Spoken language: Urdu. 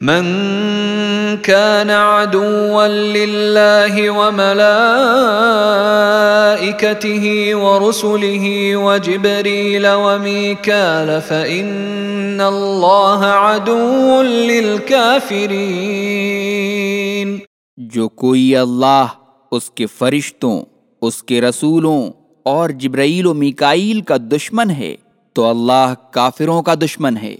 من كان عدوا لله وملائكته ورسله وجبريل وميكال فإن الله عدو للكافرين. جو کوئی اللہ اس کے فرشتوں، اس کے رسولوں اور جبرائیل و میکائیل کا دشمن ہے، تو اللہ کافروں کا دشمن ہے۔